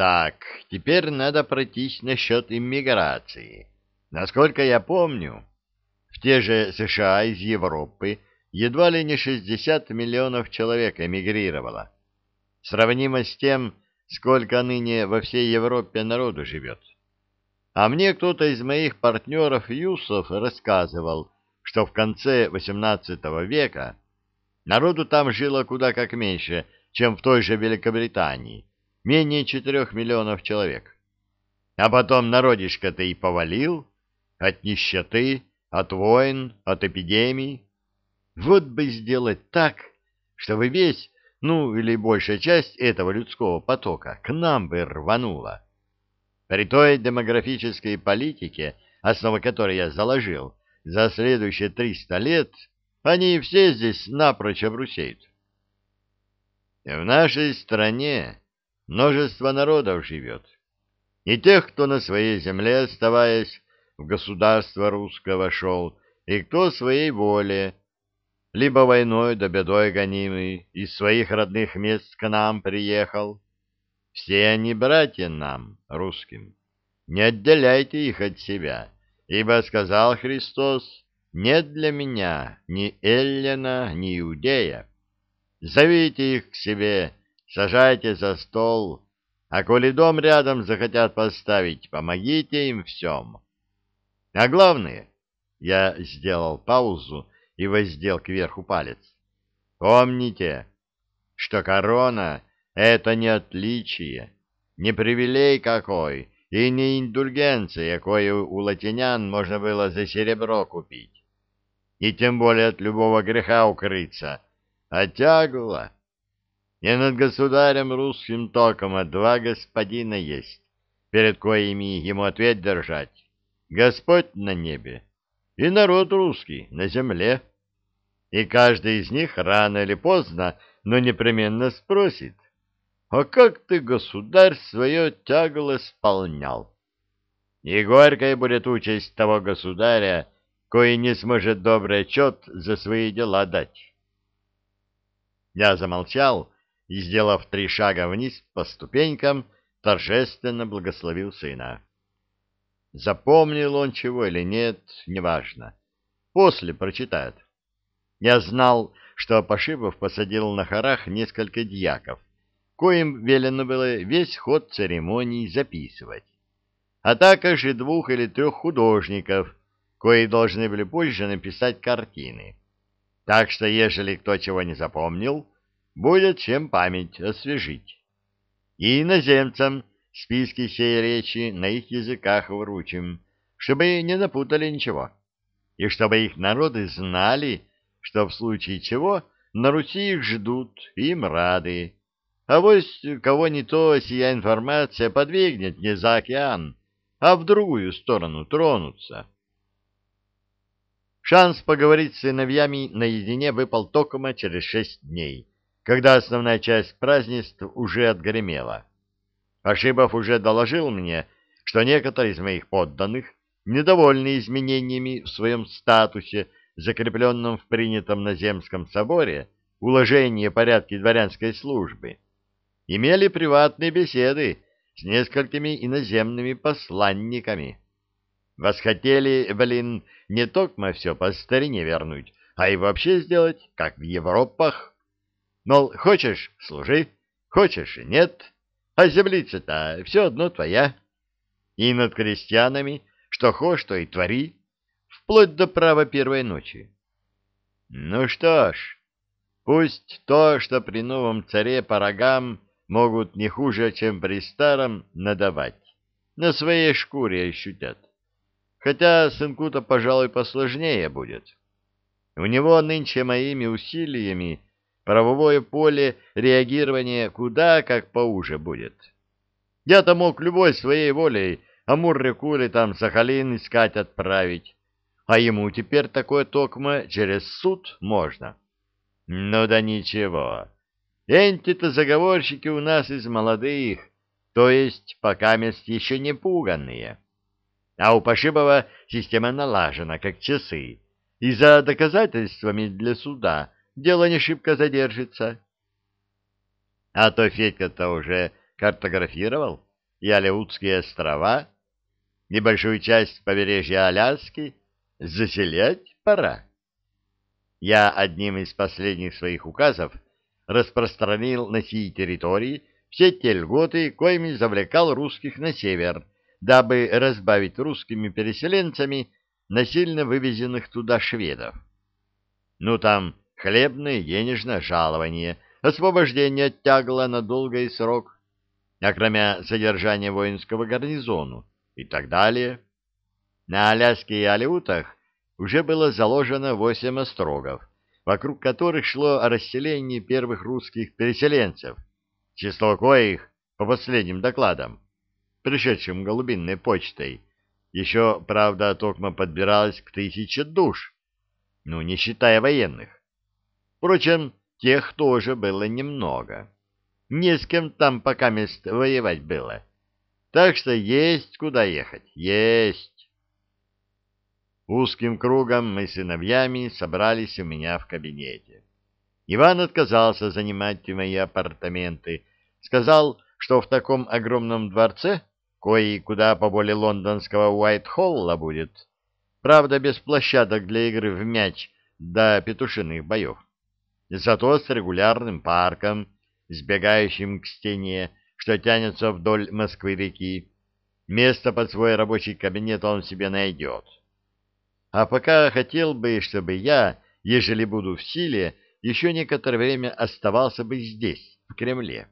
Так, теперь надо пройтись насчет иммиграции. Насколько я помню, в те же США из Европы едва ли не 60 миллионов человек эмигрировало. Сравнимо с тем, сколько ныне во всей Европе народу живет. А мне кто-то из моих партнеров Юсов рассказывал, что в конце XVIII века народу там жило куда как меньше, чем в той же Великобритании, менее четырех миллионов человек. А потом народишко-то и повалил от нищеты, от войн, от эпидемий. Вот бы сделать так, чтобы весь, ну или большая часть этого людского потока к нам бы рванула. При той демографической политике, основы которой я заложил, за следующие триста лет они все здесь напрочь обрусеют. В нашей стране множество народов живет, и тех, кто на своей земле, оставаясь, в государство русского шел, и кто своей воле, либо войной да бедой гонимый, из своих родных мест к нам приехал. Все они братья нам, русским. Не отделяйте их от себя, ибо сказал Христос, нет для меня ни Эллина, ни Иудея. Зовите их к себе, сажайте за стол, а коли дом рядом захотят поставить, помогите им всем. А главное, я сделал паузу и воздел кверху палец. Помните, что корона — это не отличие, не привилей какой и не индульгенция, кою у латинян можно было за серебро купить. И тем более от любого греха укрыться, а тягла. И над государем русским током два господина есть, перед коими ему ответ держать Господь на небе и народ русский на земле. И каждый из них рано или поздно, но непременно спросит, «А как ты, государь, свое тягло исполнял?» И горькая будет участь того государя, кой не сможет добрый отчет за свои дела дать. Я замолчал и, сделав три шага вниз по ступенькам, торжественно благословил сына. Запомнил он чего или нет, неважно. После прочитает. Я знал, что Пошибов посадил на хорах несколько дьяков, коим велено было весь ход церемоний записывать, а также двух или трех художников, кои должны были позже написать картины. Так что, ежели кто чего не запомнил, будет чем память освежить. И иноземцам списки сей речи на их языках вручим, чтобы не напутали ничего, и чтобы их народы знали, что в случае чего на Руси их ждут, им рады. А вот кого не то сия информация подвигнет не за океан, а в другую сторону тронуться. Шанс поговорить с сыновьями наедине выпал токома через шесть дней, когда основная часть празднеств уже отгремела. Ашибов уже доложил мне, что некоторые из моих подданных, недовольны изменениями в своем статусе, закрепленном в принятом на Земском соборе, уложении порядки дворянской службы, имели приватные беседы с несколькими иноземными посланниками. Восхотели, блин, не только все по старине вернуть, а и вообще сделать, как в Европах. Мол, хочешь — служи, хочешь — нет, а землица-то все одно твоя. И над крестьянами что хошь, то и твори, вплоть до права первой ночи. Ну что ж, пусть то, что при новом царе по рогам могут не хуже, чем при старом, надавать, на своей шкуре ощутят. Хотя сынку-то, пожалуй, посложнее будет. У него нынче моими усилиями правовое поле реагирования куда как поуже будет. Я-то мог любой своей волей Амур-реку или там Сахалин искать отправить, а ему теперь такое токмо через суд можно. Ну да ничего. Энти-то заговорщики у нас из молодых, то есть пока мест еще не пуганные. А у Пошибова система налажена, как часы, и за доказательствами для суда дело не шибко задержится. А то Федька-то уже картографировал и Алеутские острова, небольшую часть побережья Аляски заселять пора. Я одним из последних своих указов распространил на сии территории все те льготы, коими завлекал русских на север, дабы разбавить русскими переселенцами насильно вывезенных туда шведов. Ну там хлебное денежное жалование, освобождение от тягла на долгий срок, а кроме содержания воинского гарнизону и так далее. На Аляске и Алеутах уже было заложено восемь острогов, вокруг которых шло расселение первых русских переселенцев, число коих, по последним докладам, пришедшим голубинной почтой, еще, правда, токмо подбиралось к тысяче душ, ну, не считая военных. Впрочем, тех тоже было немного. Не с кем там пока мест воевать было. Так что есть куда ехать, есть. Узким кругом мы с сыновьями собрались у меня в кабинете. Иван отказался занимать мои апартаменты, сказал, что в таком огромном дворце, кои куда поболее лондонского Уайт-Холла будет, правда без площадок для игры в мяч до петушиных боев, зато с регулярным парком, сбегающим к стене, что тянется вдоль Москвы-реки. Место под свой рабочий кабинет он себе найдет. А пока хотел бы, чтобы я, ежели буду в силе, еще некоторое время оставался бы здесь, в Кремле,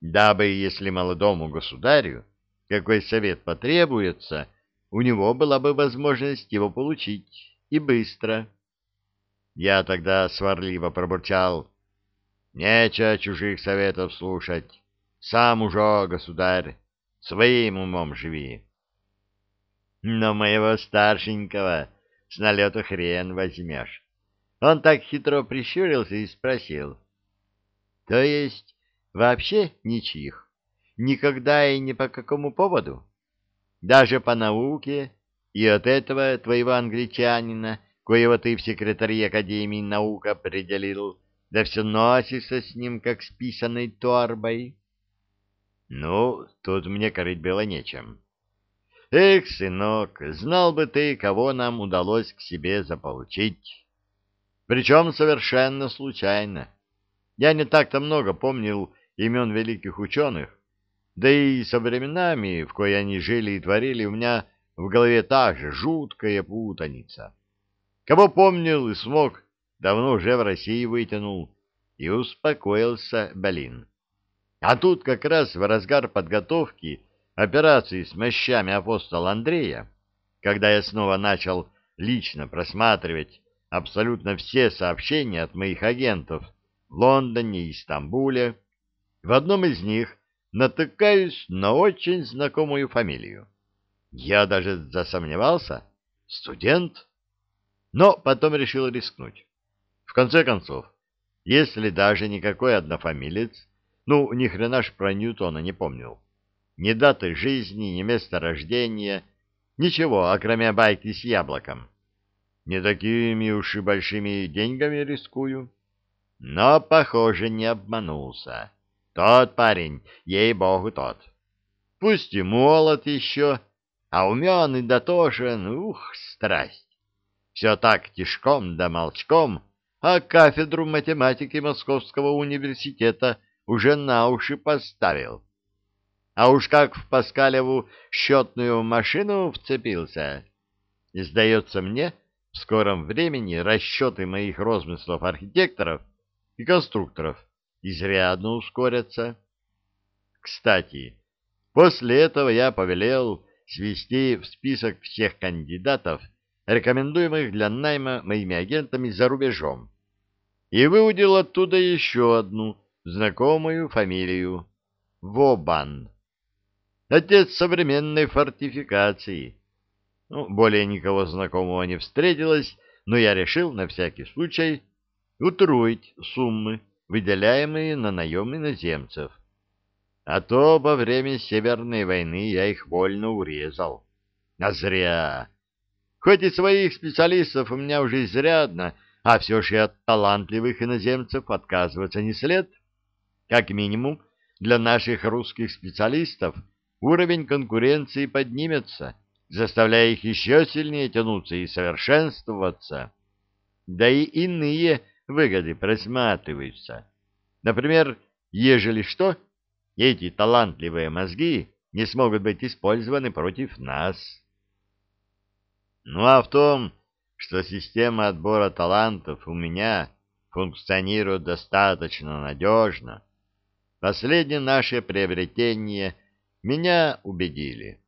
дабы, если молодому государю какой совет потребуется, у него была бы возможность его получить, и быстро. Я тогда сварливо пробурчал, Нечего чужих советов слушать. Сам уже, государь, своим умом живи. Но моего старшенького с налета хрен возьмешь. Он так хитро прищурился и спросил. — То есть вообще ничьих? Никогда и ни по какому поводу? Даже по науке и от этого твоего англичанина, коего ты в секретаре Академии наук определил, да все носишься с ним, как с писаной торбой. Ну, тут мне корыть было нечем. Эх, сынок, знал бы ты, кого нам удалось к себе заполучить. Причем совершенно случайно. Я не так-то много помнил имен великих ученых, да и со временами, в кои они жили и творили, у меня в голове та же жуткая путаница. Кого помнил и смог давно уже в России вытянул, и успокоился Балин. А тут как раз в разгар подготовки операции с мощами апостола Андрея, когда я снова начал лично просматривать абсолютно все сообщения от моих агентов в Лондоне и Стамбуле, в одном из них натыкаюсь на очень знакомую фамилию. Я даже засомневался, студент, но потом решил рискнуть. В конце концов, если даже никакой однофамилец, ну, ни хрена ж про Ньютона не помнил, ни даты жизни, ни места рождения, ничего, окромя байки с яблоком. Не такими уж и большими деньгами рискую. Но, похоже, не обманулся. Тот парень, ей-богу, тот. Пусть и молод еще, а умен и дотошен, ух, страсть. Все так тишком да молчком — а кафедру математики Московского университета уже на уши поставил. А уж как в Паскалеву счетную машину вцепился. Сдается мне, в скором времени расчеты моих розмыслов архитекторов и конструкторов изрядно ускорятся. Кстати, после этого я повелел свести в список всех кандидатов рекомендуемых для найма моими агентами за рубежом, и выудил оттуда еще одну знакомую фамилию — Вобан. Отец современной фортификации. Ну, более никого знакомого не встретилось, но я решил на всякий случай утроить суммы, выделяемые на наем иноземцев. А то во время Северной войны я их больно урезал. А зря. Хоть и своих специалистов у меня уже изрядно, а все же от талантливых иноземцев отказываться не след. Как минимум, для наших русских специалистов уровень конкуренции поднимется, заставляя их еще сильнее тянуться и совершенствоваться. Да и иные выгоды просматриваются. Например, ежели что, эти талантливые мозги не смогут быть использованы против нас. Ну а в том, что система отбора талантов у меня функционирует достаточно надежно, последнее наше приобретение меня убедили.